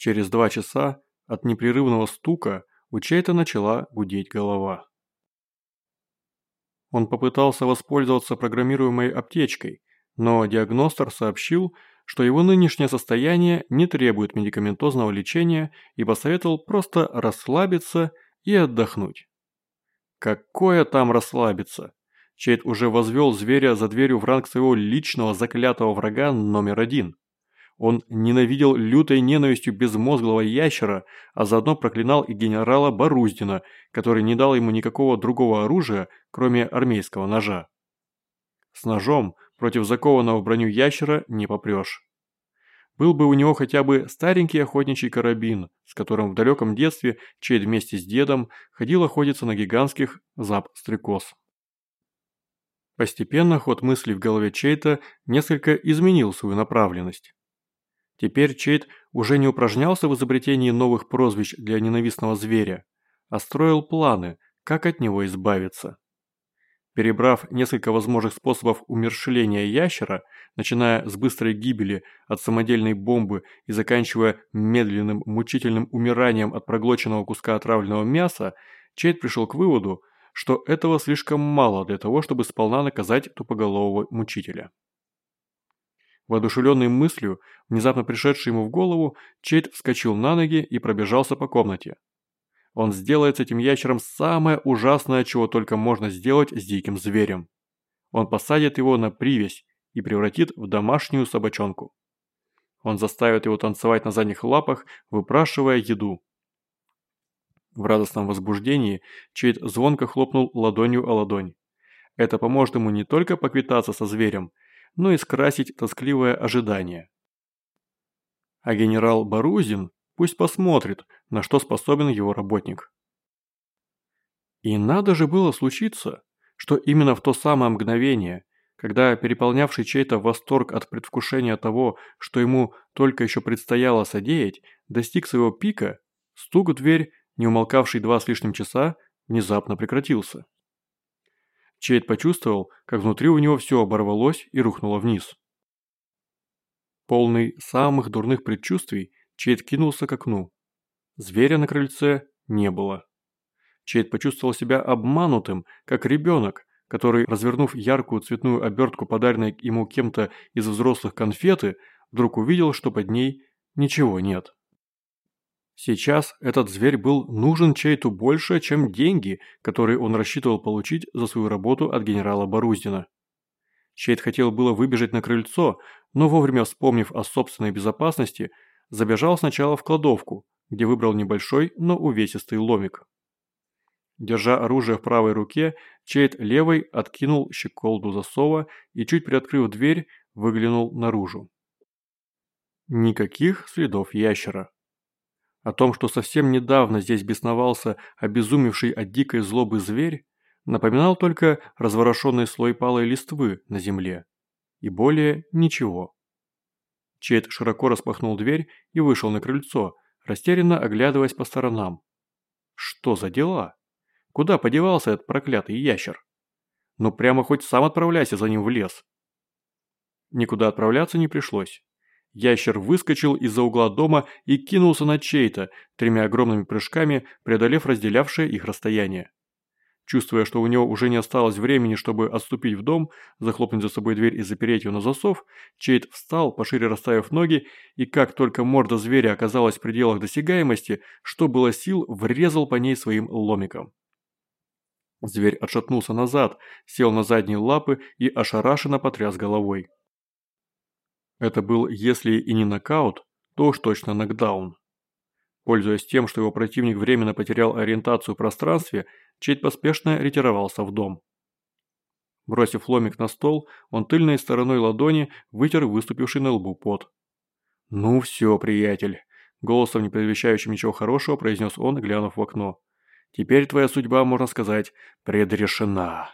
Через два часа от непрерывного стука у Чейта начала гудеть голова. Он попытался воспользоваться программируемой аптечкой, но диагностер сообщил, что его нынешнее состояние не требует медикаментозного лечения и посоветовал просто расслабиться и отдохнуть. Какое там расслабиться? Чейд уже возвел зверя за дверью в ранг своего личного заклятого врага номер один. Он ненавидел лютой ненавистью безмозглого ящера, а заодно проклинал и генерала Боруздина, который не дал ему никакого другого оружия, кроме армейского ножа. С ножом против закованного в броню ящера не попрешь. Был бы у него хотя бы старенький охотничий карабин, с которым в далеком детстве Чейд вместе с дедом ходил охотиться на гигантских зап-стрекоз. Постепенно ход мыслей в голове Чейта несколько изменил свою направленность. Теперь Чейт уже не упражнялся в изобретении новых прозвищ для ненавистного зверя, а строил планы, как от него избавиться. Перебрав несколько возможных способов умершления ящера, начиная с быстрой гибели от самодельной бомбы и заканчивая медленным мучительным умиранием от проглоченного куска отравленного мяса, Чейт пришел к выводу, что этого слишком мало для того, чтобы сполна наказать тупоголового мучителя. Воодушевленный мыслью, внезапно пришедшей ему в голову, Чейт вскочил на ноги и пробежался по комнате. Он сделает с этим ящером самое ужасное, чего только можно сделать с диким зверем. Он посадит его на привязь и превратит в домашнюю собачонку. Он заставит его танцевать на задних лапах, выпрашивая еду. В радостном возбуждении Чейд звонко хлопнул ладонью о ладонь. Это поможет ему не только поквитаться со зверем, но и скрасить тоскливое ожидание. А генерал Барузин пусть посмотрит, на что способен его работник. И надо же было случиться, что именно в то самое мгновение, когда переполнявший чей-то восторг от предвкушения того, что ему только еще предстояло содеять, достиг своего пика, стук в дверь не умолкавший два с лишним часа, внезапно прекратился. Чейд почувствовал, как внутри у него все оборвалось и рухнуло вниз. Полный самых дурных предчувствий, Чейд кинулся к окну. Зверя на крыльце не было. Чейд почувствовал себя обманутым, как ребенок, который, развернув яркую цветную обертку, подаренной ему кем-то из взрослых конфеты, вдруг увидел, что под ней ничего нет. Сейчас этот зверь был нужен чей-то больше, чем деньги, которые он рассчитывал получить за свою работу от генерала Боруздина. Чейт хотел было выбежать на крыльцо, но вовремя вспомнив о собственной безопасности, забежал сначала в кладовку, где выбрал небольшой, но увесистый ломик. Держа оружие в правой руке, Чейт левой откинул щеколду засова и, чуть приоткрыв дверь, выглянул наружу. Никаких следов ящера. О том, что совсем недавно здесь бесновался обезумевший от дикой злобы зверь, напоминал только разворошенный слой палой листвы на земле. И более ничего. Чейд широко распахнул дверь и вышел на крыльцо, растерянно оглядываясь по сторонам. Что за дела? Куда подевался этот проклятый ящер? Ну прямо хоть сам отправляйся за ним в лес. Никуда отправляться не пришлось. Ящер выскочил из-за угла дома и кинулся на чей-то, тремя огромными прыжками преодолев разделявшее их расстояние. Чувствуя, что у него уже не осталось времени, чтобы отступить в дом, захлопнуть за собой дверь и запереть ее на засов, Чейд встал, пошире расставив ноги, и как только морда зверя оказалась в пределах досягаемости, что было сил, врезал по ней своим ломиком. Зверь отшатнулся назад, сел на задние лапы и ошарашенно потряс головой. Это был, если и не нокаут, то уж точно нокдаун. Пользуясь тем, что его противник временно потерял ориентацию в пространстве, Чейд поспешно ретировался в дом. Бросив ломик на стол, он тыльной стороной ладони вытер выступивший на лбу пот. «Ну все, приятель», – голосом, не предвещающим ничего хорошего, произнес он, глянув в окно. «Теперь твоя судьба, можно сказать, предрешена.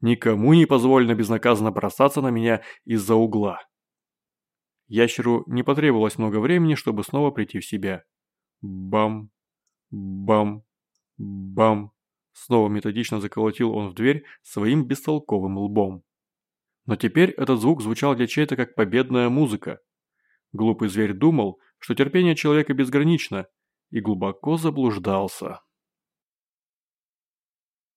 Никому не позволено безнаказанно бросаться на меня из-за угла». Ящеру не потребовалось много времени, чтобы снова прийти в себя. Бам, бам, бам. Снова методично заколотил он в дверь своим бестолковым лбом. Но теперь этот звук звучал для чей-то как победная музыка. Глупый зверь думал, что терпение человека безгранично, и глубоко заблуждался.